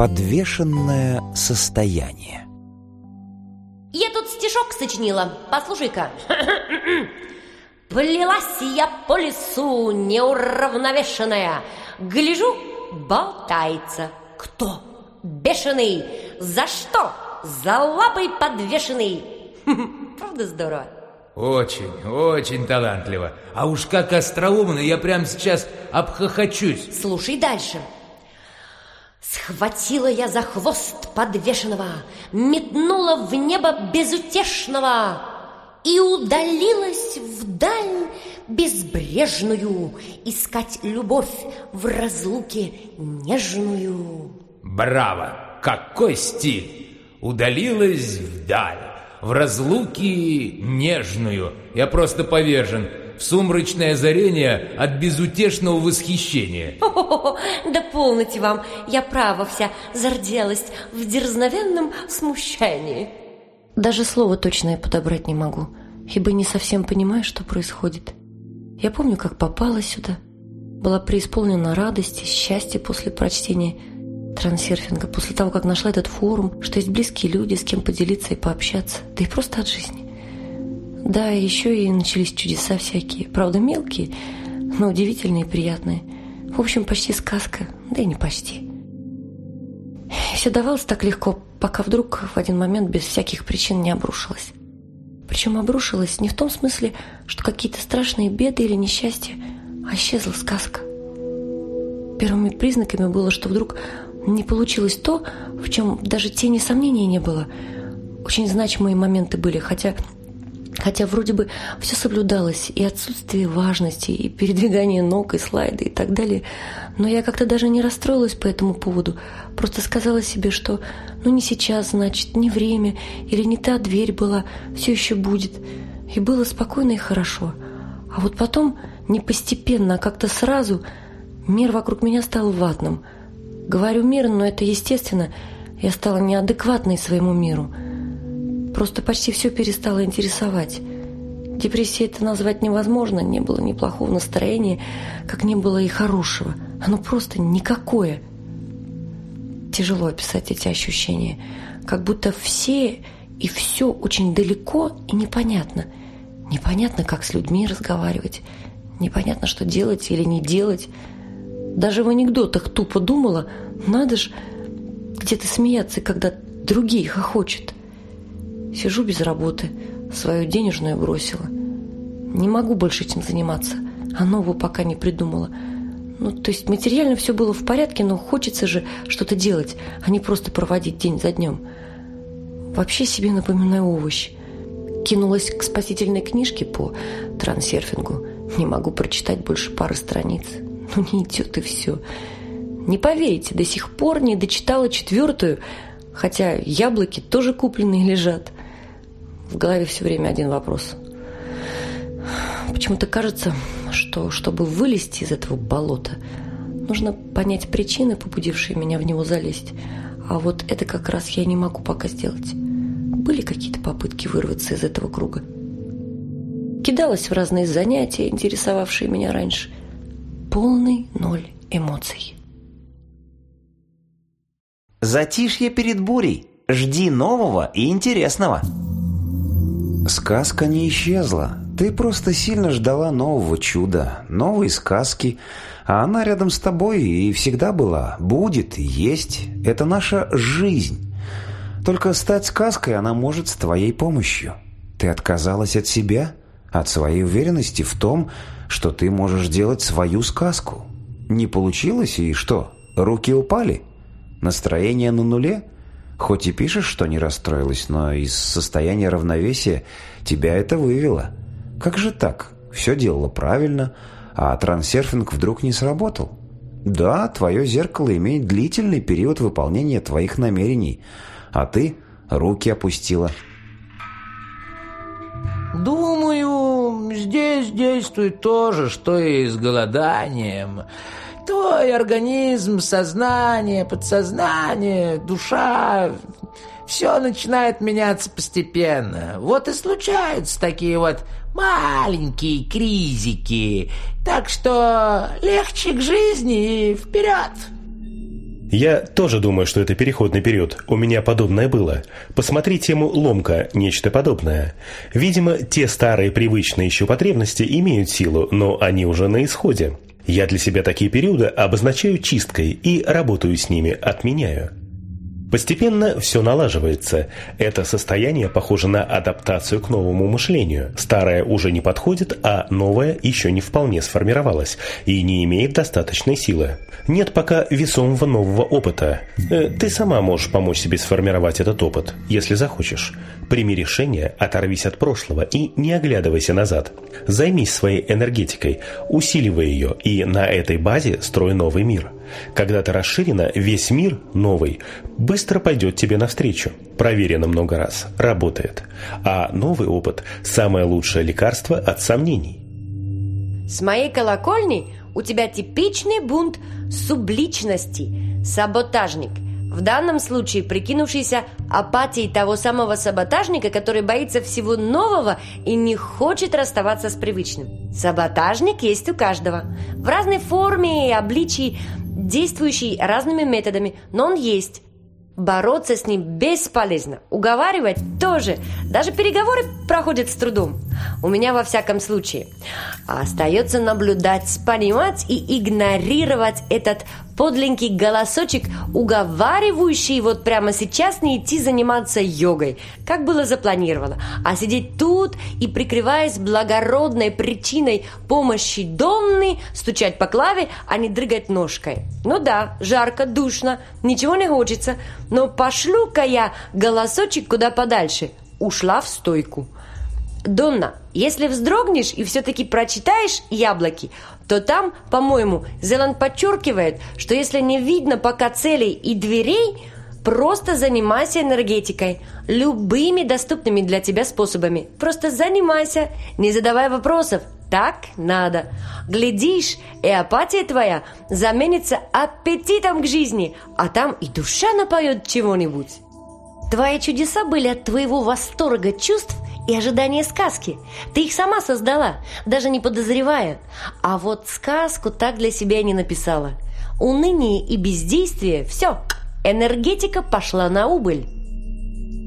подвешенное состояние. Я тут стишок сочинила. Послушай-ка. Плелась я по лесу, неуравновешенная. Гляжу, болтается. Кто? Бешеный. За что? За лапой подвешенный. Правда здорово? Очень, очень талантливо. А уж как остроумно, я прямо сейчас обхохочусь. Слушай дальше. Дальше. Схватила я за хвост подвешенного, метнула в небо безутешного и удалилась вдаль безбрежную искать любовь в разлуке нежную. Браво! Какой стиль! Удалилась вдаль, в разлуке нежную. Я просто повержен сумрачное озарение от безутешного восхищения. О да полноте вам, я право вся зарделась в дерзновенном смущении. Даже слово точное подобрать не могу, ибо не совсем понимаю, что происходит. Я помню, как попала сюда. Была преисполнена радости, счастья после прочтения трансерфинга, после того, как нашла этот форум, что есть близкие люди, с кем поделиться и пообщаться, да и просто от жизни. Да, еще и начались чудеса всякие. Правда, мелкие, но удивительные и приятные. В общем, почти сказка, да и не почти. Все давалось так легко, пока вдруг в один момент без всяких причин не обрушилось. Причем обрушилось не в том смысле, что какие-то страшные беды или несчастья, а исчезла сказка. Первыми признаками было, что вдруг не получилось то, в чем даже тени сомнений не было. Очень значимые моменты были, хотя Хотя вроде бы все соблюдалось, и отсутствие важности, и передвигание ног, и слайды, и так далее. Но я как-то даже не расстроилась по этому поводу. Просто сказала себе, что ну не сейчас, значит, не время, или не та дверь была, все еще будет. И было спокойно и хорошо. А вот потом, не постепенно, а как-то сразу, мир вокруг меня стал ватным. Говорю мир, но это естественно. Я стала неадекватной своему миру – Просто почти все перестало интересовать. Депрессией это назвать невозможно, не было ни плохого настроения, как не было и хорошего. Оно просто никакое. Тяжело описать эти ощущения. Как будто все и все очень далеко и непонятно. Непонятно, как с людьми разговаривать. Непонятно, что делать или не делать. Даже в анекдотах тупо думала, надо ж где-то смеяться, когда другие хохочут. Сижу без работы, свою денежную бросила. Не могу больше этим заниматься, а нового пока не придумала. Ну, то есть материально все было в порядке, но хочется же что-то делать, а не просто проводить день за днем. Вообще себе напоминаю овощ. Кинулась к спасительной книжке по трансерфингу. Не могу прочитать больше пары страниц. Ну, не идет и все. Не поверите, до сих пор не дочитала четвертую, хотя яблоки тоже купленные лежат в голове все время один вопрос. Почему-то кажется, что, чтобы вылезти из этого болота, нужно понять причины, побудившие меня в него залезть. А вот это как раз я не могу пока сделать. Были какие-то попытки вырваться из этого круга. Кидалась в разные занятия, интересовавшие меня раньше. Полный ноль эмоций. Затишье перед бурей. Жди нового и интересного. Сказка не исчезла. Ты просто сильно ждала нового чуда, новой сказки, а она рядом с тобой и всегда была, будет есть. Это наша жизнь. Только стать сказкой она может с твоей помощью. Ты отказалась от себя, от своей уверенности в том, что ты можешь делать свою сказку. Не получилось и что? Руки упали? Настроение на нуле? — Хоть и пишешь, что не расстроилась, но из состояния равновесия тебя это вывело. Как же так? Все делала правильно, а трансерфинг вдруг не сработал. Да, твое зеркало имеет длительный период выполнения твоих намерений, а ты руки опустила. Думаю, здесь действует то же, что и с голоданием. Твой организм, сознание, подсознание, душа, все начинает меняться постепенно. Вот и случаются такие вот маленькие кризики. Так что легче к жизни и вперед!» Я тоже думаю, что это переходный период. У меня подобное было. Посмотри тему «Ломка», нечто подобное. Видимо, те старые привычные еще потребности имеют силу, но они уже на исходе. Я для себя такие периоды обозначаю чисткой и работаю с ними, отменяю. Постепенно все налаживается. Это состояние похоже на адаптацию к новому мышлению. Старое уже не подходит, а новое еще не вполне сформировалось и не имеет достаточной силы. Нет пока весомого нового опыта. Э, ты сама можешь помочь себе сформировать этот опыт, если захочешь. Прими решение, оторвись от прошлого и не оглядывайся назад. Займись своей энергетикой, усиливай ее и на этой базе строй новый мир. Когда ты расширена, весь мир, новый, быстро пойдет тебе навстречу. Проверено много раз. Работает. А новый опыт – самое лучшее лекарство от сомнений. С моей колокольни у тебя типичный бунт субличности, саботажник – в данном случае прикинувшийся апатией того самого саботажника, который боится всего нового и не хочет расставаться с привычным. Саботажник есть у каждого. В разной форме и обличии, действующий разными методами, но он есть. Бороться с ним бесполезно. Уговаривать тоже. Даже переговоры проходят с трудом. У меня во всяком случае. Остается наблюдать, понимать и игнорировать этот подленький голосочек уговаривающий вот прямо сейчас не идти заниматься йогой, как было запланировано, а сидеть тут и, прикрываясь благородной причиной помощи домны, стучать по клаве, а не дрыгать ножкой. Ну да, жарко, душно, ничего не хочется, но пошлю-ка я голосочек куда подальше, ушла в стойку – Донна, если вздрогнешь и все-таки прочитаешь «Яблоки», то там, по-моему, Зеланд подчеркивает, что если не видно пока целей и дверей, просто занимайся энергетикой, любыми доступными для тебя способами. Просто занимайся, не задавая вопросов. Так надо. Глядишь, и апатия твоя заменится аппетитом к жизни, а там и душа напоет чего-нибудь. Твои чудеса были от твоего восторга чувств – и ожидание сказки. Ты их сама создала, даже не подозревая. А вот сказку так для себя не написала. Уныние и бездействие – все, энергетика пошла на убыль.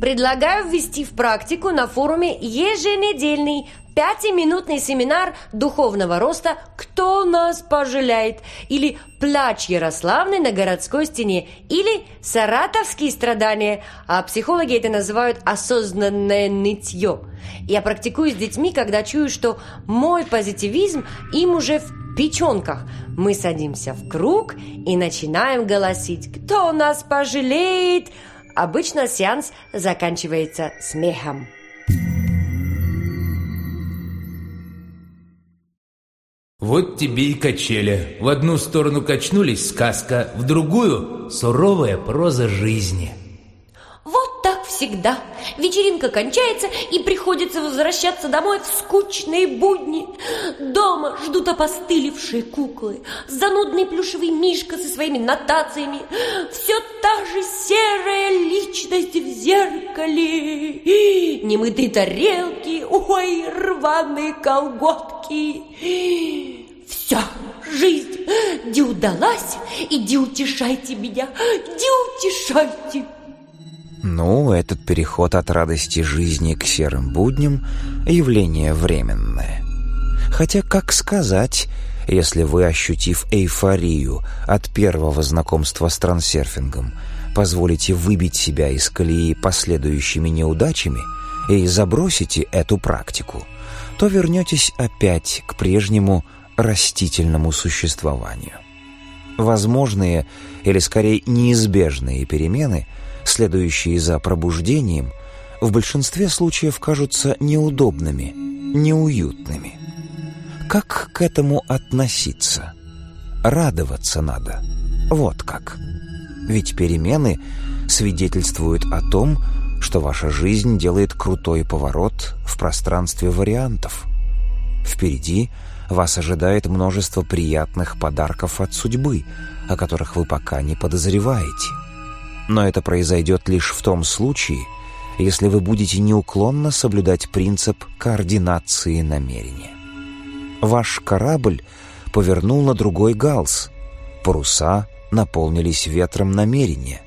Предлагаю ввести в практику на форуме еженедельный пятиминутный семинар духовного роста «Кто нас пожалеет?» или «Плач Ярославный на городской стене» или «Саратовские страдания», а психологи это называют «осознанное нытье». Я практикую с детьми, когда чую, что мой позитивизм им уже в печенках. Мы садимся в круг и начинаем голосить «Кто нас пожалеет?» Обычно сеанс заканчивается смехом. Вот тебе и качели. В одну сторону качнулись сказка, в другую — суровая проза жизни. Вот так всегда. Вечеринка кончается, и приходится возвращаться домой в скучные будни. Дома ждут опостылевшие куклы, занудный плюшевый мишка со своими нотациями, все та же серая личность в зеркале, немытые тарелки, ой, рваные колготки волки. Все, жизнь, где удалась, иди утешайте меня, иди утешайте. Ну, этот переход от радости жизни к серым будням – явление временное. Хотя, как сказать, если вы, ощутив эйфорию от первого знакомства с трансерфингом, позволите выбить себя из колеи последующими неудачами и забросите эту практику – то вернетесь опять к прежнему растительному существованию. Возможные или скорее неизбежные перемены, следующие за пробуждением, в большинстве случаев кажутся неудобными, неуютными. Как к этому относиться? Радоваться надо. Вот как. Ведь перемены свидетельствуют о том, что ваша жизнь делает крутой поворот в пространстве вариантов. Впереди вас ожидает множество приятных подарков от судьбы, о которых вы пока не подозреваете. Но это произойдет лишь в том случае, если вы будете неуклонно соблюдать принцип координации намерения. Ваш корабль повернул на другой галс. Паруса наполнились ветром намерения.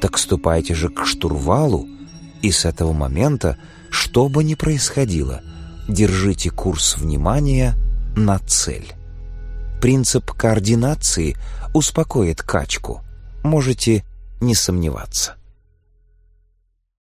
Так ступайте же к штурвалу и с этого момента, что бы ни происходило, держите курс внимания на цель. Принцип координации успокоит качку, можете не сомневаться.